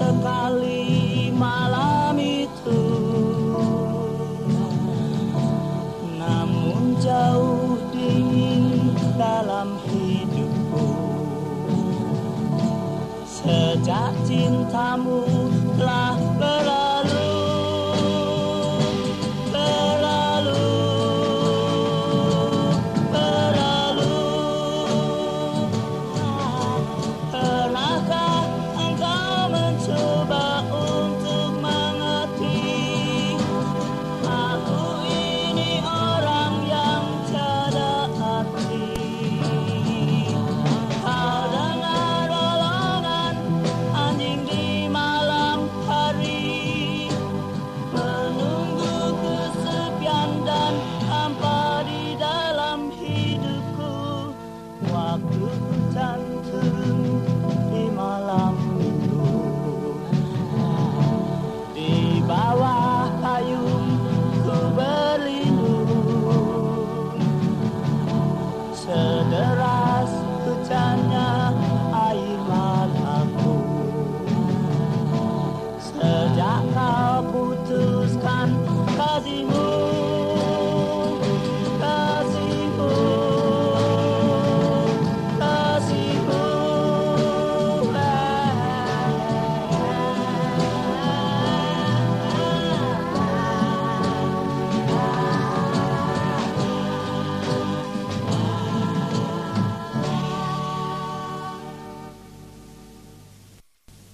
sekali malam itu. Namun jauh dingin dalam hidupku. Sejak cintamu telah love.